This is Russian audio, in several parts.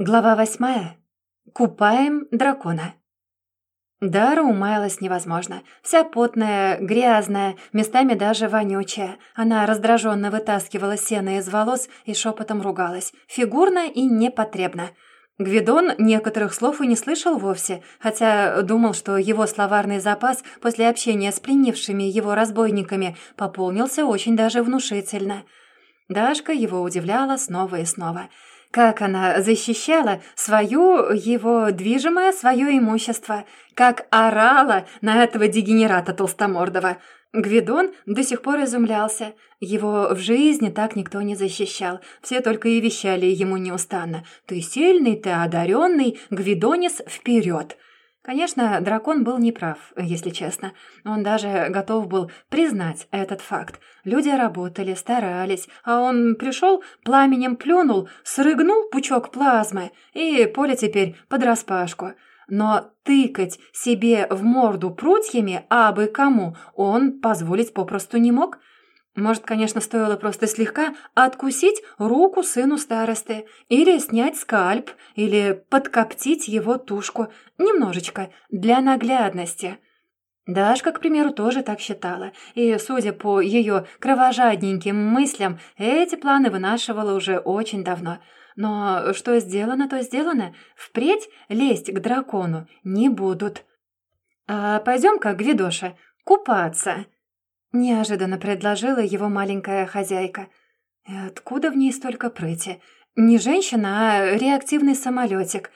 Глава восьмая. Купаем дракона. Дара умаялась невозможно. Вся потная, грязная, местами даже вонючая. Она раздраженно вытаскивала сено из волос и шепотом ругалась. Фигурно и непотребно. Гвидон некоторых слов и не слышал вовсе, хотя думал, что его словарный запас после общения с пленившими его разбойниками пополнился очень даже внушительно. Дашка его удивляла снова и снова – как она защищала свою, его движимое, свое имущество, как орала на этого дегенерата толстомордого. Гвидон до сих пор изумлялся. Его в жизни так никто не защищал. Все только и вещали ему неустанно. «Ты сильный, ты одаренный, Гвидонис, вперед!» Конечно, дракон был неправ, если честно. Он даже готов был признать этот факт. Люди работали, старались, а он пришел, пламенем плюнул, срыгнул пучок плазмы, и поле теперь под распашку. Но тыкать себе в морду прутьями абы кому он позволить попросту не мог – может, конечно, стоило просто слегка откусить руку сыну старосты, или снять скальп, или подкоптить его тушку, немножечко, для наглядности. Дашка, к примеру, тоже так считала, и, судя по ее кровожадненьким мыслям, эти планы вынашивала уже очень давно. Но что сделано, то сделано. Впредь лезть к дракону не будут. «А пойдем-ка, Гвидоша, купаться», Неожиданно предложила его маленькая хозяйка. откуда в ней столько прыти? Не женщина, а реактивный самолетик.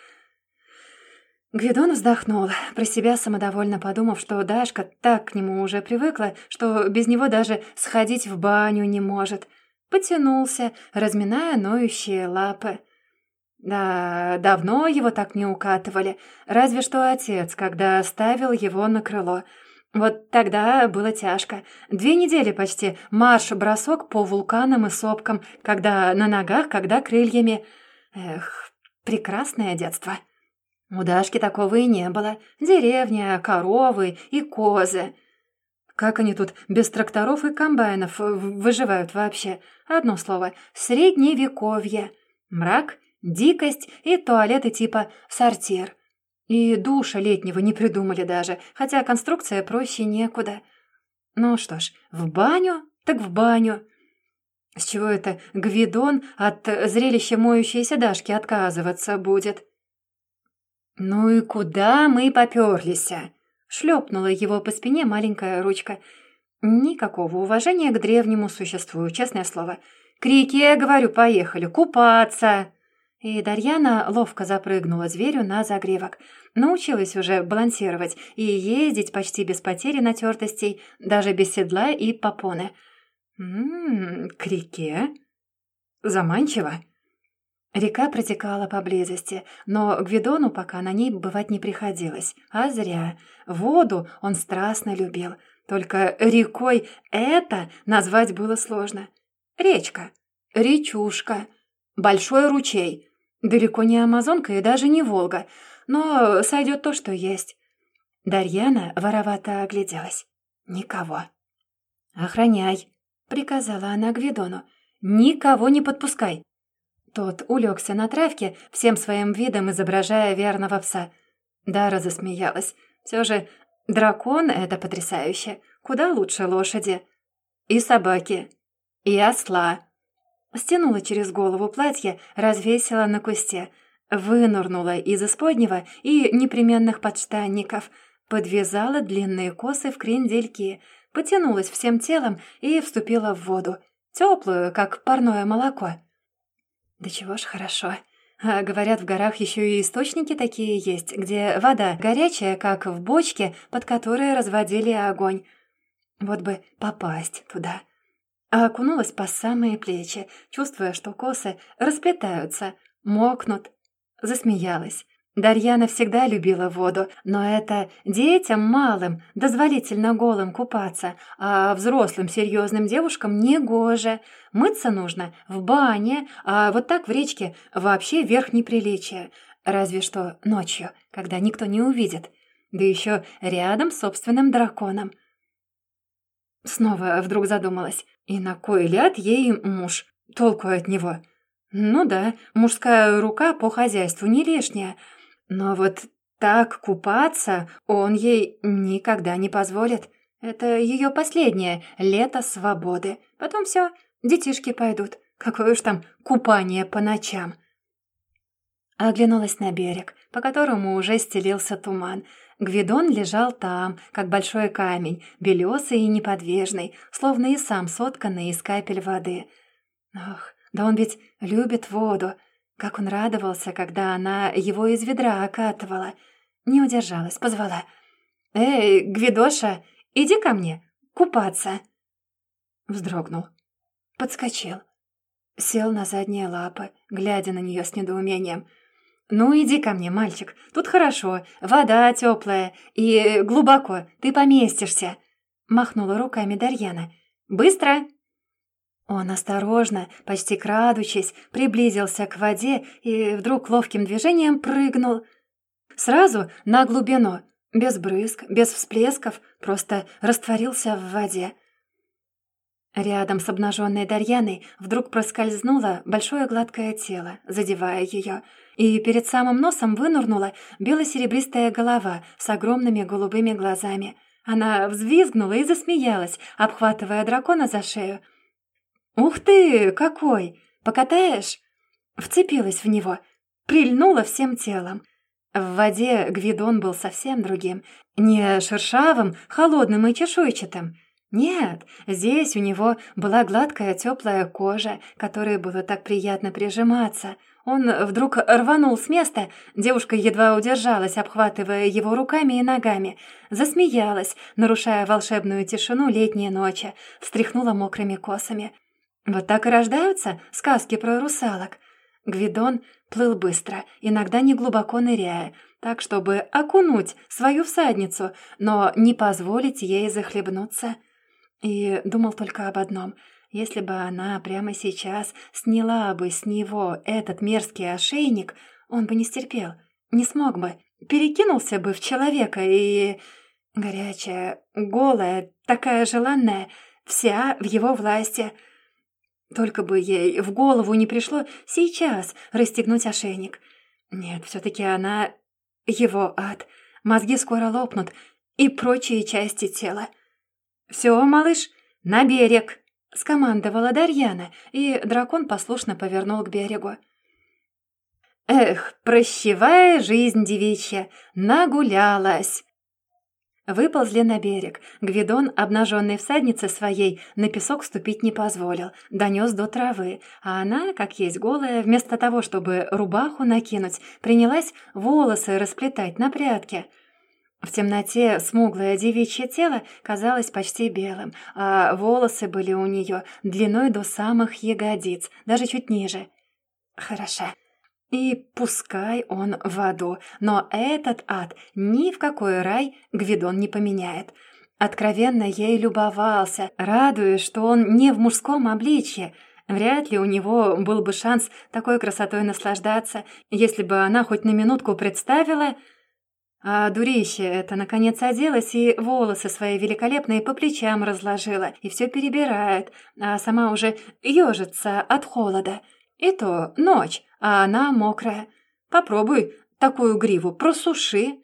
Гвидон вздохнул, про себя самодовольно подумав, что Дашка так к нему уже привыкла, что без него даже сходить в баню не может. Потянулся, разминая ноющие лапы. Да, давно его так не укатывали, разве что отец, когда оставил его на крыло — вот тогда было тяжко. Две недели почти марш-бросок по вулканам и сопкам, когда на ногах, когда крыльями. Эх, прекрасное детство. У Дашки такого и не было. Деревня, коровы и козы. Как они тут без тракторов и комбайнов выживают вообще? Одно слово — средневековье. Мрак, дикость и туалеты типа «сортир». И душа летнего не придумали даже, хотя конструкция проще некуда. Ну что ж, в баню, так в баню. С чего это Гвидон от зрелища моющейся Дашки отказываться будет? «Ну и куда мы попёрлись?» Шлепнула его по спине маленькая ручка. Никакого уважения к древнему существу, честное слово. «К реке, говорю, поехали, купаться!» И Дарьяна ловко запрыгнула зверю на загривок. Научилась уже балансировать и ездить почти без потери натертостей, даже без седла и попоны. «Ммм, к реке?» «Заманчиво». Река протекала поблизости, но Гвидону пока на ней бывать не приходилось. А зря. Воду он страстно любил. Только рекой это назвать было сложно. Речка, речушка, большой ручей — Далеко не Амазонка и даже не Волга, но сойдет то, что есть. Дарьяна воровато огляделась. Никого. «Охраняй», — приказала она Гвидону. «Никого не подпускай». Тот улегся на травке, всем своим видом изображая верного пса. Дара засмеялась. Все же дракон — это потрясающе. Куда лучше лошади. И собаки. И осла. Стянула через голову платье, развесила на кусте, вынурнула из исподнего и непременных подштанников, подвязала длинные косы в крендельки, потянулась всем телом и вступила в воду, теплую, как парное молоко. Да чего ж хорошо. А говорят, в горах еще и источники такие есть, где вода горячая, как в бочке, под которой разводили огонь. Вот бы попасть туда а окунулась по самые плечи, чувствуя, что косы расплетаются, мокнут. Засмеялась. Дарьяна всегда любила воду, но это детям малым дозволительно голым купаться, а взрослым серьезным девушкам не гоже. Мыться нужно в бане, а вот так в речке вообще верх неприличия. Разве что ночью, когда никто не увидит. Да еще рядом с собственным драконом. Снова вдруг задумалась. И на кой ляд ей муж? Толку от него? Ну да, мужская рука по хозяйству не лишняя. Но вот так купаться он ей никогда не позволит. Это ее последнее лето свободы. Потом все, детишки пойдут. Какое уж там купание по ночам. Оглянулась на берег, по которому уже стелился туман. Гвидон лежал там, как большой камень, белесый и неподвижный, словно и сам сотканный из капель воды. Ох, да он ведь любит воду. Как он радовался, когда она его из ведра окатывала. Не удержалась, позвала. «Эй, Гвидоша, иди ко мне, купаться!» Вздрогнул. Подскочил. Сел на задние лапы, глядя на нее с недоумением. «Ну, иди ко мне, мальчик. Тут хорошо, вода теплая и глубоко, ты поместишься», — махнула руками Дарьяна. «Быстро!» Он осторожно, почти крадучись, приблизился к воде и вдруг ловким движением прыгнул. Сразу на глубину, без брызг, без всплесков, просто растворился в воде. Рядом с обнаженной Дарьяной вдруг проскользнуло большое гладкое тело, задевая ее, и перед самым носом вынурнула бело-серебристая голова с огромными голубыми глазами. Она взвизгнула и засмеялась, обхватывая дракона за шею. «Ух ты, какой! Покатаешь?» Вцепилась в него, прильнула всем телом. В воде Гвидон был совсем другим, не шершавым, холодным и чешуйчатым, нет, здесь у него была гладкая теплая кожа, которой было так приятно прижиматься. Он вдруг рванул с места, девушка едва удержалась, обхватывая его руками и ногами. Засмеялась, нарушая волшебную тишину летней ночи, встряхнула мокрыми косами. Вот так и рождаются сказки про русалок. Гвидон плыл быстро, иногда не глубоко ныряя, так, чтобы окунуть свою всадницу, но не позволить ей захлебнуться — и думал только об одном. Если бы она прямо сейчас сняла бы с него этот мерзкий ошейник, он бы не стерпел, не смог бы, перекинулся бы в человека и... Горячая, голая, такая желанная, вся в его власти. Только бы ей в голову не пришло сейчас расстегнуть ошейник. Нет, все-таки она его ад. Мозги скоро лопнут и прочие части тела. «Все, малыш, на берег!» — скомандовала Дарьяна, и дракон послушно повернул к берегу. «Эх, прощевая жизнь девичья, нагулялась!» Выползли на берег. Гвидон, обнаженной всаднице своей, на песок ступить не позволил, донес до травы, а она, как есть голая, вместо того, чтобы рубаху накинуть, принялась волосы расплетать на прядке — в темноте смуглое девичье тело казалось почти белым, а волосы были у нее длиной до самых ягодиц, даже чуть ниже. Хороша. И пускай он в аду, но этот ад ни в какой рай Гвидон не поменяет. Откровенно ей любовался, радуясь, что он не в мужском обличье. Вряд ли у него был бы шанс такой красотой наслаждаться, если бы она хоть на минутку представила... А дурище это, наконец, оделась и волосы свои великолепные по плечам разложила, и все перебирает, а сама уже ежится от холода. И то ночь, а она мокрая. Попробуй такую гриву, просуши.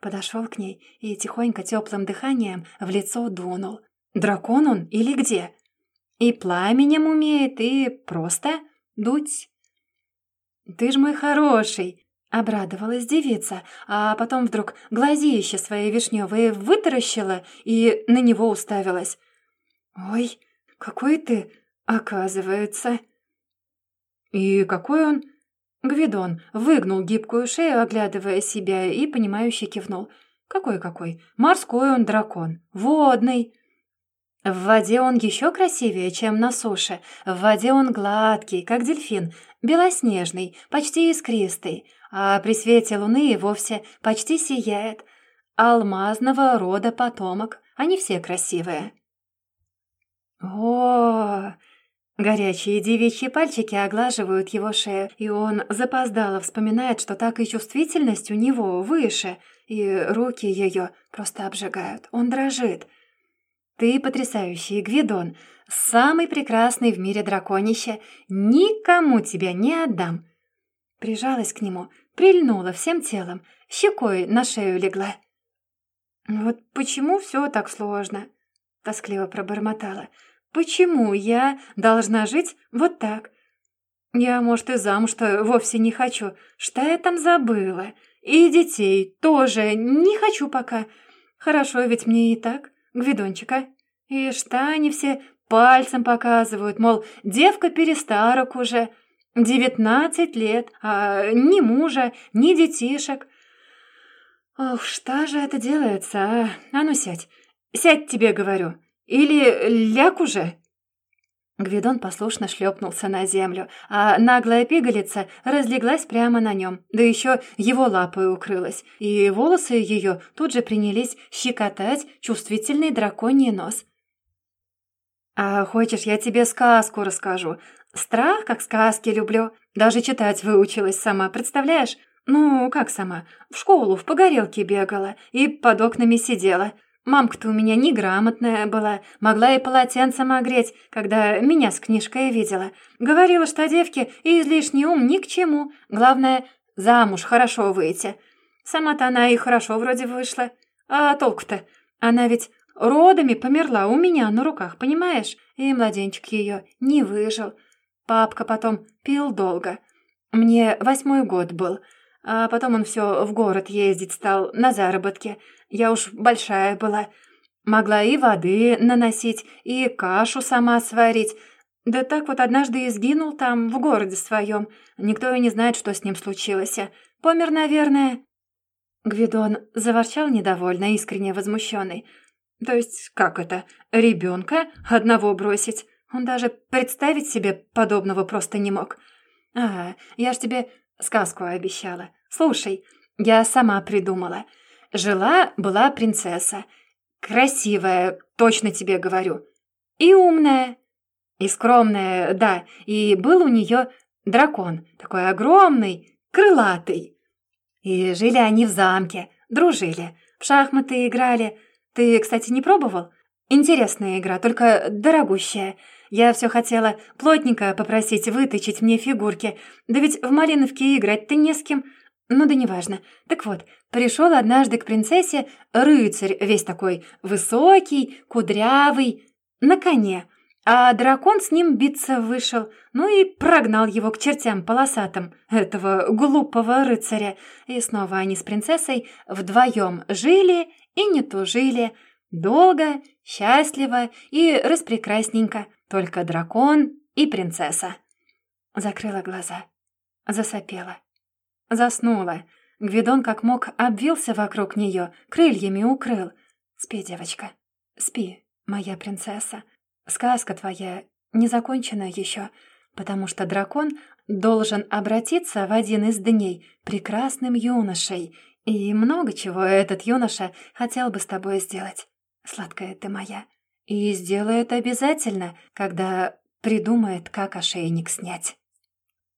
Подошел к ней и тихонько теплым дыханием в лицо дунул. Дракон он или где? И пламенем умеет, и просто дуть. «Ты ж мой хороший!» Обрадовалась девица, а потом вдруг глазища свои вишневые вытаращила и на него уставилась. «Ой, какой ты, оказывается!» «И какой он?» Гвидон выгнул гибкую шею, оглядывая себя, и, понимающе кивнул. «Какой-какой? Морской он дракон, водный!» В воде он еще красивее, чем на суше. В воде он гладкий, как дельфин, белоснежный, почти искристый, а при свете луны и вовсе почти сияет. Алмазного рода потомок, они все красивые. О, Горячие девичьи пальчики оглаживают его шею, и он запоздало вспоминает, что так и чувствительность у него выше, и руки ее просто обжигают. Он дрожит. «Ты потрясающий, Гвидон. самый прекрасный в мире драконище. Никому тебя не отдам». Прижалась к нему, прильнула всем телом, щекой на шею легла. «Вот почему все так сложно?» — тоскливо пробормотала. «Почему я должна жить вот так? Я, может, и замуж-то вовсе не хочу. Что я там забыла? И детей тоже не хочу пока. Хорошо ведь мне и так, Гвидончика. И что они все пальцем показывают, мол, девка перестарок уже, девятнадцать лет, а ни мужа, ни детишек. Ох, что же это делается, а? А ну сядь, сядь тебе, говорю, или ляг уже. Гвидон послушно шлепнулся на землю, а наглая пигалица разлеглась прямо на нем, да еще его лапой укрылась, и волосы ее тут же принялись щекотать чувствительный драконий нос. «А хочешь, я тебе сказку расскажу? Страх, как сказки люблю. Даже читать выучилась сама, представляешь? Ну, как сама? В школу в погорелке бегала и под окнами сидела». Мамка-то у меня неграмотная была, могла и полотенцем огреть, когда меня с книжкой видела. Говорила, что девке излишний ум ни к чему, главное, замуж хорошо выйти. Сама-то она и хорошо вроде вышла. А толку-то? Она ведь родами померла у меня на руках, понимаешь? И младенчик ее не выжил. Папка потом пил долго. Мне восьмой год был, а потом он все в город ездить стал на заработки. Я уж большая была. Могла и воды наносить, и кашу сама сварить. Да так вот однажды и сгинул там, в городе своем. Никто и не знает, что с ним случилось. Помер, наверное». Гвидон заворчал недовольно, искренне возмущенный. «То есть как это? Ребенка одного бросить? Он даже представить себе подобного просто не мог. А, я ж тебе сказку обещала. Слушай, я сама придумала. Жила-была принцесса. Красивая, точно тебе говорю. И умная. И скромная, да. И был у нее дракон, такой огромный, крылатый. И жили они в замке, дружили, в шахматы играли. Ты, кстати, не пробовал? Интересная игра, только дорогущая. Я все хотела плотненько попросить выточить мне фигурки. Да ведь в Малиновке играть-то не с кем. Ну да неважно. Так вот, пришел однажды к принцессе рыцарь, весь такой высокий, кудрявый, на коне, а дракон с ним биться вышел, ну и прогнал его к чертям полосатым, этого глупого рыцаря. И снова они с принцессой вдвоем жили и не тужили, долго, счастливо и распрекрасненько, только дракон и принцесса. Закрыла глаза, засопела. Заснула. Гвидон как мог обвился вокруг нее, крыльями укрыл. «Спи, девочка, спи, моя принцесса. Сказка твоя не закончена еще, потому что дракон должен обратиться в один из дней прекрасным юношей, и много чего этот юноша хотел бы с тобой сделать, сладкая ты моя. И сделает обязательно, когда придумает, как ошейник снять».